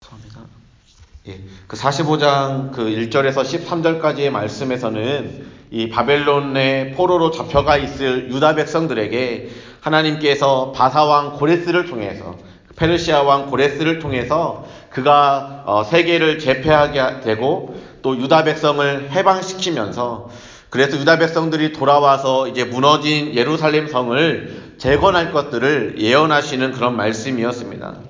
감사합니다. 예, 그 45장 그 1절에서 13절까지의 말씀에서는 이 바벨론의 포로로 잡혀가 있을 유다 백성들에게 하나님께서 바사왕 고레스를 통해서 페르시아 왕 고레스를 통해서 그가 어, 세계를 제패하게 되고 또 유다 백성을 해방시키면서 그래서 유다 백성들이 돌아와서 이제 무너진 예루살렘 성을 재건할 것들을 예언하시는 그런 말씀이었습니다.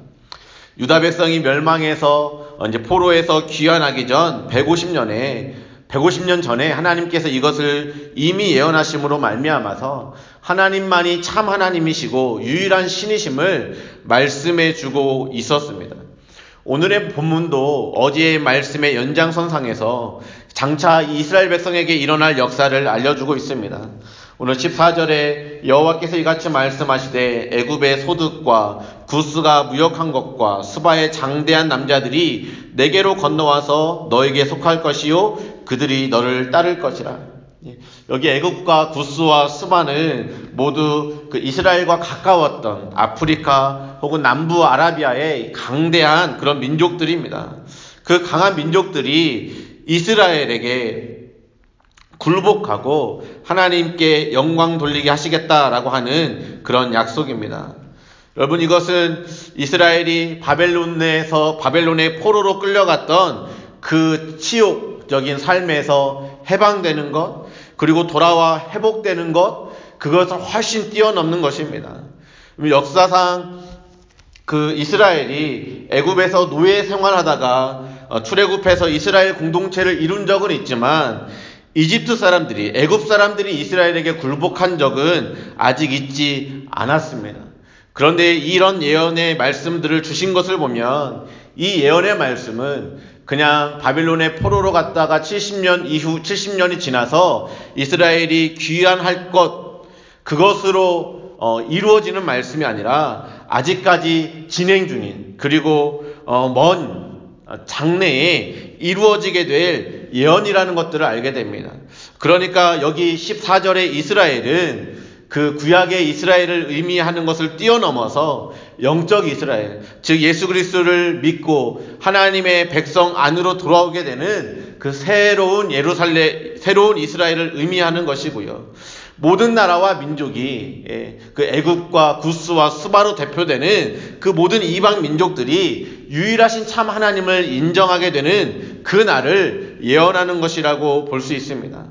유다 백성이 멸망해서 이제 포로에서 귀환하기 전 150년에 150년 전에 하나님께서 이것을 이미 예언하심으로 말미암아서 하나님만이 참 하나님이시고 유일한 신이심을 말씀해 주고 있었습니다. 오늘의 본문도 어제의 말씀의 연장선상에서 장차 이스라엘 백성에게 일어날 역사를 알려주고 있습니다. 오늘 14절에 여호와께서 이같이 말씀하시되 애굽의 소득과 구스가 무역한 것과 수바의 장대한 남자들이 내게로 건너와서 너에게 속할 것이요 그들이 너를 따를 것이라. 예, 여기 애굽과 구스와 수바는 모두 그 이스라엘과 가까웠던 아프리카 혹은 남부 아라비아의 강대한 그런 민족들입니다. 그 강한 민족들이 이스라엘에게 굴복하고 하나님께 영광 돌리게 하시겠다라고 하는 그런 약속입니다. 여러분 이것은 이스라엘이 바벨론에서 바벨론의 포로로 끌려갔던 그 치욕적인 삶에서 해방되는 것 그리고 돌아와 회복되는 것 그것을 훨씬 뛰어넘는 것입니다. 역사상 그 이스라엘이 애굽에서 노예 생활하다가 어, 출애굽해서 이스라엘 공동체를 이룬 적은 있지만 이집트 사람들이 애굽 사람들이 이스라엘에게 굴복한 적은 아직 있지 않았습니다. 그런데 이런 예언의 말씀들을 주신 것을 보면 이 예언의 말씀은 그냥 바빌론의 포로로 갔다가 70년 이후 70년이 지나서 이스라엘이 귀환할 것 그것으로 어, 이루어지는 말씀이 아니라 아직까지 진행 중인 그리고 어, 먼 장래에 이루어지게 될 예언이라는 것들을 알게 됩니다. 그러니까 여기 14절의 이스라엘은 그 구약의 이스라엘을 의미하는 것을 뛰어넘어서 영적 이스라엘, 즉 예수 그리스도를 믿고 하나님의 백성 안으로 돌아오게 되는 그 새로운 예루살렘, 새로운 이스라엘을 의미하는 것이고요. 모든 나라와 민족이 예, 그 애굽과 구스와 수바로 대표되는 그 모든 이방 민족들이 유일하신 참 하나님을 인정하게 되는 그 날을 예언하는 것이라고 볼 수 있습니다.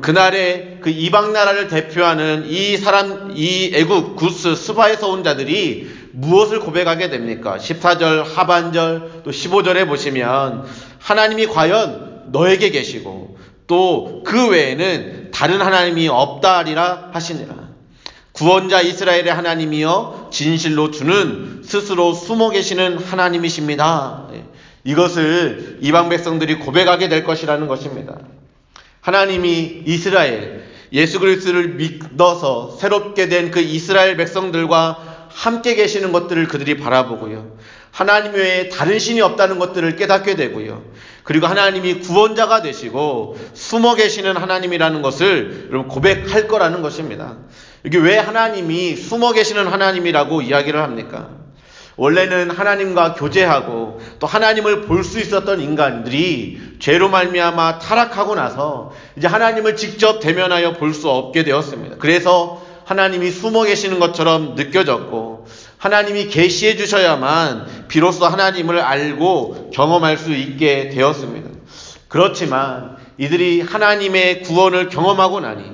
그날에 그 이방 나라를 대표하는 이 사람, 이 애굽, 구스, 스바에서 온 자들이 무엇을 고백하게 됩니까? 14절 하반절 또 15절에 보시면 하나님이 과연 너에게 계시고 또 그 외에는 다른 하나님이 없다리라 하시니라. 구원자 이스라엘의 하나님이여 진실로 주는 스스로 숨어 계시는 하나님이십니다. 네. 이것을 이방 백성들이 고백하게 될 것이라는 것입니다. 하나님이 이스라엘 예수 그리스도를 믿어서 새롭게 된 그 이스라엘 백성들과 함께 계시는 것들을 그들이 바라보고요. 하나님 외에 다른 신이 없다는 것들을 깨닫게 되고요. 그리고 하나님이 구원자가 되시고 숨어 계시는 하나님이라는 것을 여러분 고백할 거라는 것입니다. 이게 왜 하나님이 숨어 계시는 하나님이라고 이야기를 합니까? 원래는 하나님과 교제하고 또 하나님을 볼 수 있었던 인간들이 죄로 말미암아 타락하고 나서 이제 하나님을 직접 대면하여 볼 수 없게 되었습니다. 그래서 하나님이 숨어 계시는 것처럼 느껴졌고 하나님이 계시해 주셔야만 비로소 하나님을 알고 경험할 수 있게 되었습니다. 그렇지만 이들이 하나님의 구원을 경험하고 나니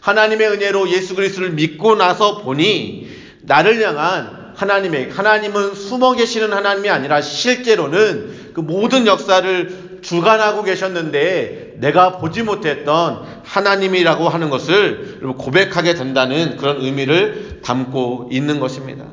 하나님의 은혜로 예수 그리스도를 믿고 나서 보니 나를 향한 하나님의 하나님은 숨어 계시는 하나님이 아니라 실제로는 그 모든 역사를 주관하고 계셨는데 내가 보지 못했던 하나님이라고 하는 것을 고백하게 된다는 그런 의미를 담고 있는 것입니다.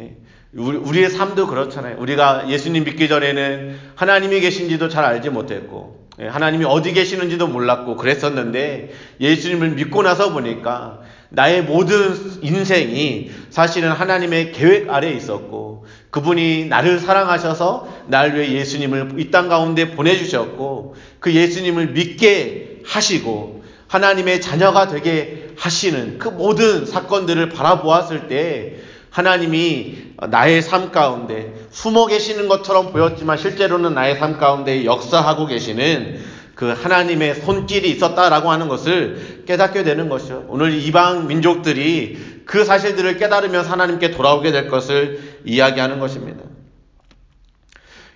예. 우리의 삶도 그렇잖아요. 우리가 예수님 믿기 전에는 하나님이 계신지도 잘 알지 못했고, 예, 하나님이 어디 계시는지도 몰랐고 그랬었는데, 예수님을 믿고 나서 보니까 나의 모든 인생이 사실은 하나님의 계획 아래에 있었고 그분이 나를 사랑하셔서 날 위해 예수님을 이 땅 가운데 보내주셨고 그 예수님을 믿게 하시고 하나님의 자녀가 되게 하시는 그 모든 사건들을 바라보았을 때 하나님이 나의 삶 가운데 숨어 계시는 것처럼 보였지만 실제로는 나의 삶 가운데 역사하고 계시는 그 하나님의 손길이 있었다라고 하는 것을 깨닫게 되는 것이죠. 오늘 이방 민족들이 그 사실들을 깨달으면 하나님께 돌아오게 될 것을 이야기하는 것입니다.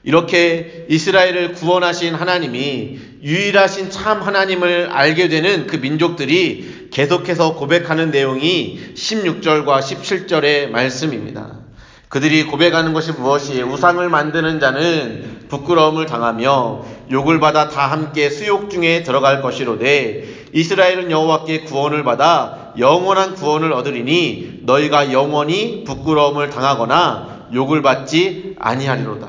이렇게 이스라엘을 구원하신 하나님이 유일하신 참 하나님을 알게 되는 그 민족들이 계속해서 고백하는 내용이 16절과 17절의 말씀입니다. 그들이 고백하는 것이 무엇이에요? 우상을 만드는 자는 부끄러움을 당하며 욕을 받아 다 함께 수욕 중에 들어갈 것이로되 이스라엘은 여호와께 구원을 받아 영원한 구원을 얻으리니 너희가 영원히 부끄러움을 당하거나 욕을 받지 아니하리로다.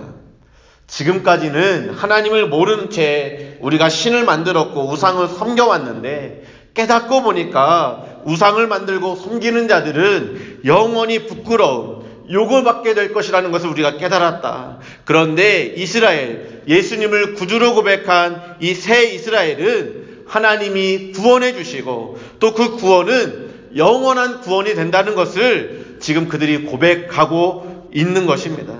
지금까지는 하나님을 모르는 채 우리가 신을 만들었고 우상을 섬겨왔는데 깨닫고 보니까 우상을 만들고 섬기는 자들은 영원히 부끄러움, 욕을 받게 될 것이라는 것을 우리가 깨달았다. 그런데 이스라엘, 예수님을 구주로 고백한 이 새 이스라엘은 하나님이 구원해 주시고 또 그 구원은 영원한 구원이 된다는 것을 지금 그들이 고백하고 있는 것입니다.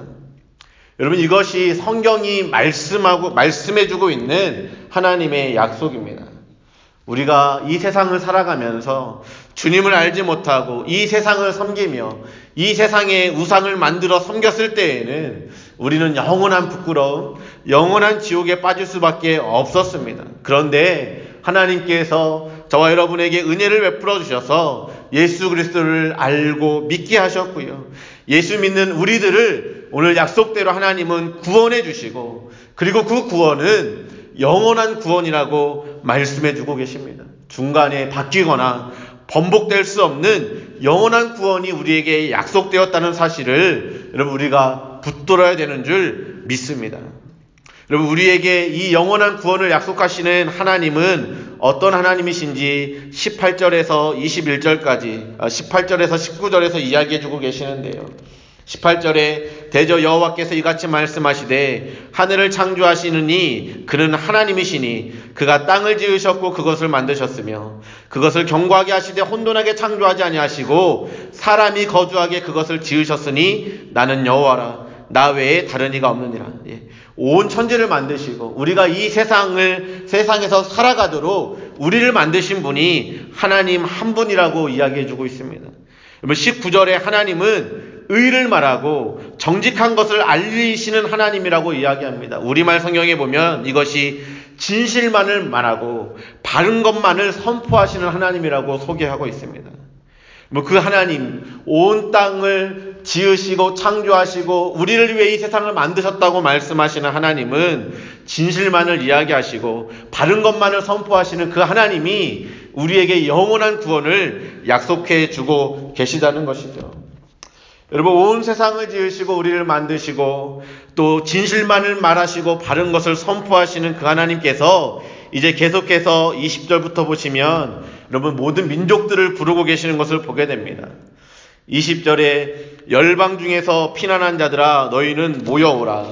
여러분 이것이 성경이 말씀하고 말씀해 주고 있는 하나님의 약속입니다. 우리가 이 세상을 살아가면서 주님을 알지 못하고 이 세상을 섬기며 이 세상에 우상을 만들어 섬겼을 때에는 우리는 영원한 부끄러움, 영원한 지옥에 빠질 수밖에 없었습니다. 그런데 하나님께서 저와 여러분에게 은혜를 베풀어 주셔서 예수 그리스도를 알고 믿게 하셨고요. 예수 믿는 우리들을 오늘 약속대로 하나님은 구원해 주시고 그리고 그 구원은 영원한 구원이라고 말씀해 주고 계십니다. 중간에 바뀌거나 번복될 수 없는 영원한 구원이 우리에게 약속되었다는 사실을 여러분 우리가 붙들어야 되는 줄 믿습니다. 여러분 우리에게 이 영원한 구원을 약속하시는 하나님은 어떤 하나님이신지 18절에서 21절까지 18절에서 19절에서 이야기해 주고 계시는데요. 18절에 대저 여호와께서 이같이 말씀하시되 하늘을 창조하시느니 그는 하나님이시니 그가 땅을 지으셨고 그것을 만드셨으며 그것을 경고하게 하시되 혼돈하게 창조하지 아니하시고 사람이 거주하게 그것을 지으셨으니 나는 여호와라 나 외에 다른 이가 없느니라. 예. 온 천지를 만드시고 우리가 이 세상을 세상에서 살아가도록 우리를 만드신 분이 하나님 한 분이라고 이야기해 주고 있습니다. 19절에 하나님은 의를 말하고 정직한 것을 알리시는 하나님이라고 이야기합니다. 우리말 성경에 보면 이것이 진실만을 말하고 바른 것만을 선포하시는 하나님이라고 소개하고 있습니다. 뭐 그 하나님 온 땅을 지으시고 창조하시고 우리를 위해 이 세상을 만드셨다고 말씀하시는 하나님은 진실만을 이야기하시고 바른 것만을 선포하시는 그 하나님이 우리에게 영원한 구원을 약속해 주고 계시다는 것이죠. 여러분 온 세상을 지으시고 우리를 만드시고 또 진실만을 말하시고 바른 것을 선포하시는 그 하나님께서 이제 계속해서 20절부터 보시면 여러분 모든 민족들을 부르고 계시는 것을 보게 됩니다. 20절에 열방 중에서 피난한 자들아 너희는 모여오라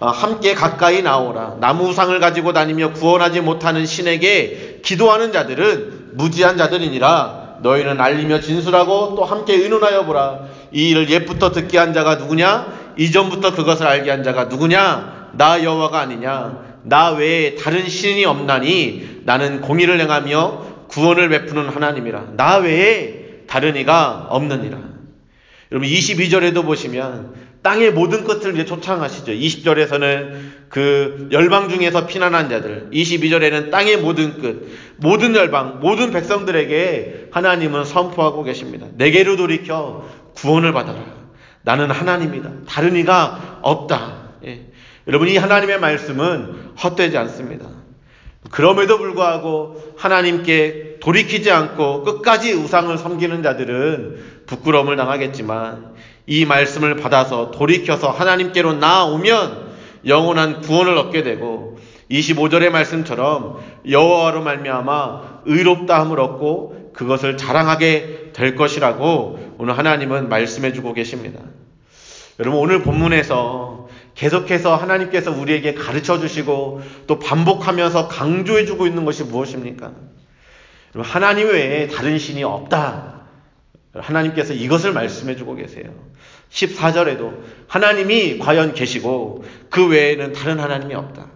아, 함께 가까이 나오라 나무상을 가지고 다니며 구원하지 못하는 신에게 기도하는 자들은 무지한 자들이니라 너희는 알리며 진술하고 또 함께 의논하여 보라 이 일을 옛부터 듣게 한 자가 누구냐? 이전부터 그것을 알게 한 자가 누구냐? 나 여호와가 아니냐? 나 외에 다른 신이 없나니 나는 공의를 행하며 구원을 베푸는 하나님이라. 나 외에 다른 이가 없느니라. 여러분 22절에도 보시면 땅의 모든 끝을 이제 초창하시죠. 20절에서는 그 열방 중에서 피난한 자들, 22절에는 땅의 모든 끝, 모든 열방, 모든 백성들에게 하나님은 선포하고 계십니다. 내게로 돌이켜 구원을 받아라. 나는 하나님이다. 다른 이가 없다. 예. 여러분, 이 하나님의 말씀은 헛되지 않습니다. 그럼에도 불구하고 하나님께 돌이키지 않고 끝까지 우상을 섬기는 자들은 부끄러움을 당하겠지만 이 말씀을 받아서 돌이켜서 하나님께로 나아오면 영원한 구원을 얻게 되고 25절의 말씀처럼 여호와로 말미암아 의롭다함을 얻고 그것을 자랑하게 될 것이라고 오늘 하나님은 말씀해 주고 계십니다. 여러분 오늘 본문에서 계속해서 하나님께서 우리에게 가르쳐 주시고 또 반복하면서 강조해 주고 있는 것이 무엇입니까? 하나님 외에 다른 신이 없다. 하나님께서 이것을 말씀해 주고 계세요. 14절에도 하나님이 과연 계시고 그 외에는 다른 하나님이 없다.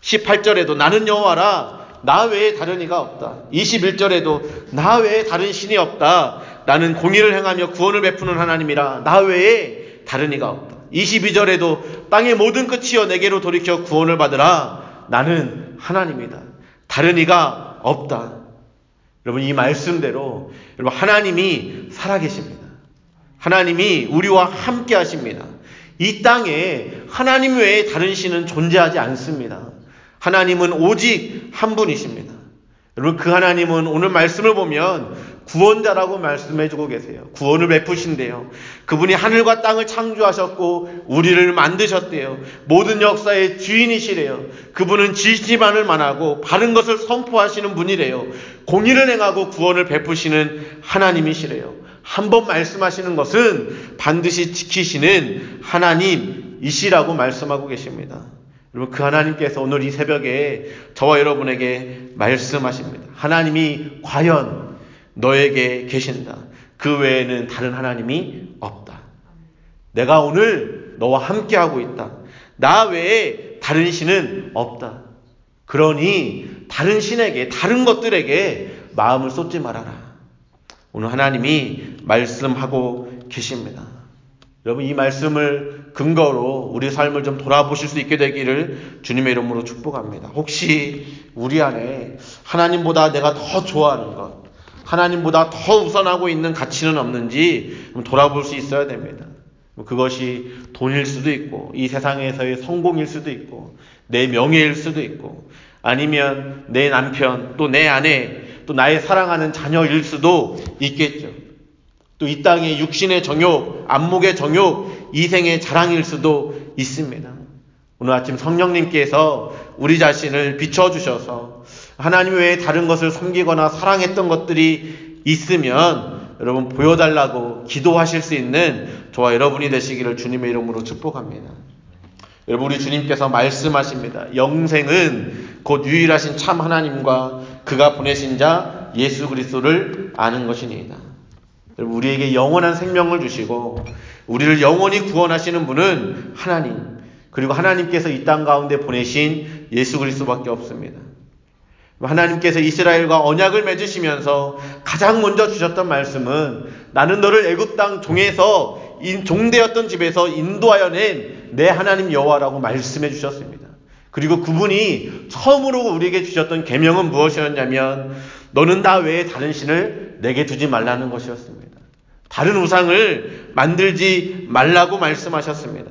18절에도 나는 여호와라 나 외에 다른 이가 없다. 21절에도 나 외에 다른 신이 없다. 나는 공의를 행하며 구원을 베푸는 하나님이라 나 외에 다른 이가 없다. 22절에도 땅의 모든 끝이여 내게로 돌이켜 구원을 받으라. 나는 하나님이다. 다른 이가 없다. 여러분 이 말씀대로 여러분 하나님이 살아계십니다. 하나님이 우리와 함께 하십니다. 이 땅에 하나님 외에 다른 신은 존재하지 않습니다. 하나님은 오직 한 분이십니다. 여러분 그 하나님은 오늘 말씀을 보면 구원자라고 말씀해 주고 계세요. 구원을 베푸신대요. 그분이 하늘과 땅을 창조하셨고 우리를 만드셨대요. 모든 역사의 주인이시래요. 그분은 지시만을 만하고 바른 것을 선포하시는 분이래요. 공의를 행하고 구원을 베푸시는 하나님이시래요. 한 번 말씀하시는 것은 반드시 지키시는 하나님이시라고 말씀하고 계십니다. 여러분 그 하나님께서 오늘 이 새벽에 저와 여러분에게 말씀하십니다. 하나님이 과연 너에게 계신다. 그 외에는 다른 하나님이 없다. 내가 오늘 너와 함께하고 있다. 나 외에 다른 신은 없다. 그러니 다른 신에게, 다른 것들에게 마음을 쏟지 말아라. 오늘 하나님이 말씀하고 계십니다. 여러분 이 말씀을 근거로 우리 삶을 좀 돌아보실 수 있게 되기를 주님의 이름으로 축복합니다. 혹시 우리 안에 하나님보다 내가 더 좋아하는 것, 하나님보다 더 우선하고 있는 가치는 없는지 돌아볼 수 있어야 됩니다. 그것이 돈일 수도 있고, 이 세상에서의 성공일 수도 있고, 내 명예일 수도 있고, 아니면 내 남편, 또 내 아내, 또 나의 사랑하는 자녀일 수도 있겠죠. 또 이 땅의 육신의 정욕, 안목의 정욕, 이생의 자랑일 수도 있습니다. 오늘 아침 성령님께서 우리 자신을 비춰주셔서 하나님 외에 다른 것을 섬기거나 사랑했던 것들이 있으면 여러분 보여달라고 기도하실 수 있는 저와 여러분이 되시기를 주님의 이름으로 축복합니다. 여러분 우리 주님께서 말씀하십니다. 영생은 곧 유일하신 참 하나님과 그가 보내신 자 예수 그리스도를 아는 것이니이다. 우리에게 영원한 생명을 주시고 우리를 영원히 구원하시는 분은 하나님 그리고 하나님께서 이 땅 가운데 보내신 예수 그리스도밖에 없습니다. 하나님께서 이스라엘과 언약을 맺으시면서 가장 먼저 주셨던 말씀은 나는 너를 애굽 땅 종에서 종되었던 집에서 인도하여 낸 내 하나님 여호와라고 말씀해 주셨습니다. 그리고 그분이 처음으로 우리에게 주셨던 계명은 무엇이었냐면 너는 나 외에 다른 신을 내게 두지 말라는 것이었습니다. 다른 우상을 만들지 말라고 말씀하셨습니다.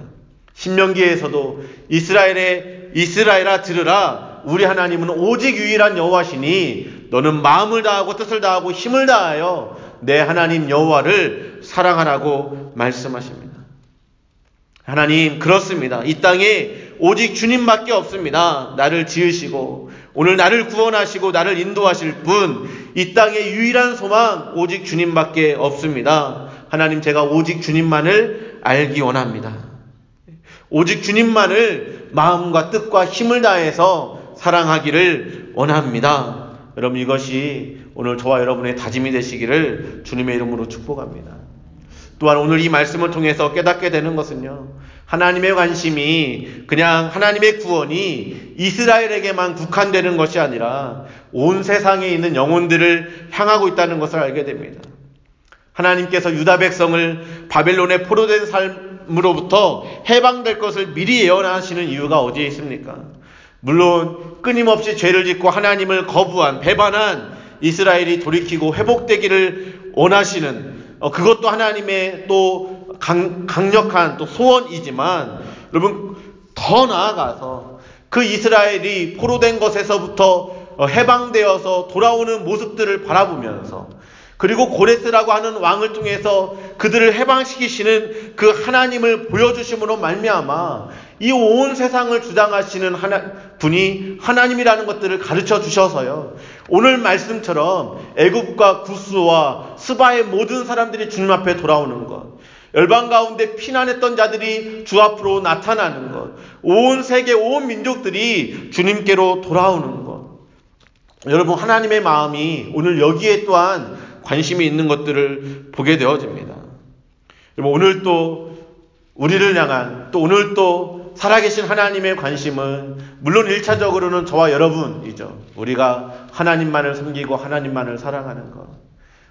신명기에서도 이스라엘의 이스라엘아 들으라 우리 하나님은 오직 유일한 여호와시니 너는 마음을 다하고 뜻을 다하고 힘을 다하여 내 하나님 여호와를 사랑하라고 말씀하십니다. 하나님 그렇습니다. 이 땅에 오직 주님밖에 없습니다. 나를 지으시고 오늘 나를 구원하시고 나를 인도하실 분 이 땅의 유일한 소망 오직 주님밖에 없습니다. 하나님 제가 오직 주님만을 알기 원합니다. 오직 주님만을 마음과 뜻과 힘을 다해서 사랑하기를 원합니다. 여러분 이것이 오늘 저와 여러분의 다짐이 되시기를 주님의 이름으로 축복합니다. 또한 오늘 이 말씀을 통해서 깨닫게 되는 것은요. 하나님의 관심이 그냥 하나님의 구원이 이스라엘에게만 국한되는 것이 아니라 온 세상에 있는 영혼들을 향하고 있다는 것을 알게 됩니다. 하나님께서 유다 백성을 바벨론의 포로된 삶으로부터 해방될 것을 미리 예언하시는 이유가 어디에 있습니까? 물론 끊임없이 죄를 짓고 하나님을 거부한 배반한 이스라엘이 돌이키고 회복되기를 원하시는 어, 그것도 하나님의 또 강, 강력한 또 소원이지만 여러분 더 나아가서 그 이스라엘이 포로된 것에서부터 어, 해방되어서 돌아오는 모습들을 바라보면서 그리고 고레스라고 하는 왕을 통해서 그들을 해방시키시는 그 하나님을 보여주심으로 말미암아 이 온 세상을 주장하시는 하나, 분이 하나님이라는 것들을 가르쳐 주셔서요. 오늘 말씀처럼 애굽과 구스와 스바의 모든 사람들이 주님 앞에 돌아오는 것. 열방 가운데 피난했던 자들이 주 앞으로 나타나는 것. 온 세계 온 민족들이 주님께로 돌아오는 것. 여러분 하나님의 마음이 오늘 여기에 또한 관심이 있는 것들을 보게 되어집니다. 오늘 또 우리를 향한 또 오늘 또 살아계신 하나님의 관심은 물론 1차적으로는 저와 여러분이죠. 우리가 하나님만을 섬기고 하나님만을 사랑하는 것.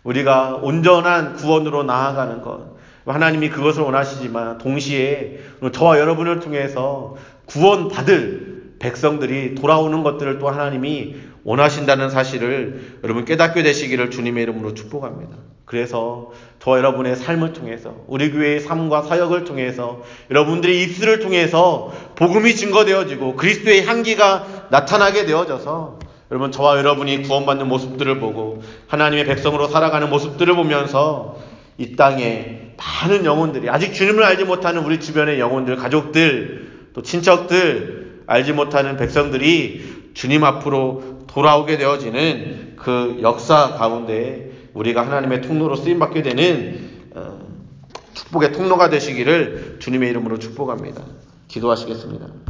우리가 온전한 구원으로 나아가는 것. 하나님이 그것을 원하시지만 동시에 저와 여러분을 통해서 구원받을 백성들이 돌아오는 것들을 또 하나님이 원하신다는 사실을 여러분 깨닫게 되시기를 주님의 이름으로 축복합니다. 그래서 저와 여러분의 삶을 통해서 우리 교회의 삶과 사역을 통해서 여러분들의 입술을 통해서 복음이 증거되어지고 그리스도의 향기가 나타나게 되어져서 여러분 저와 여러분이 구원받는 모습들을 보고 하나님의 백성으로 살아가는 모습들을 보면서 이 땅에 많은 영혼들이 아직 주님을 알지 못하는 우리 주변의 영혼들, 가족들, 또 친척들, 알지 못하는 백성들이 주님 앞으로 돌아오게 되어지는 그 역사 가운데 우리가 하나님의 통로로 쓰임받게 되는 어, 축복의 통로가 되시기를 주님의 이름으로 축복합니다. 기도하시겠습니다.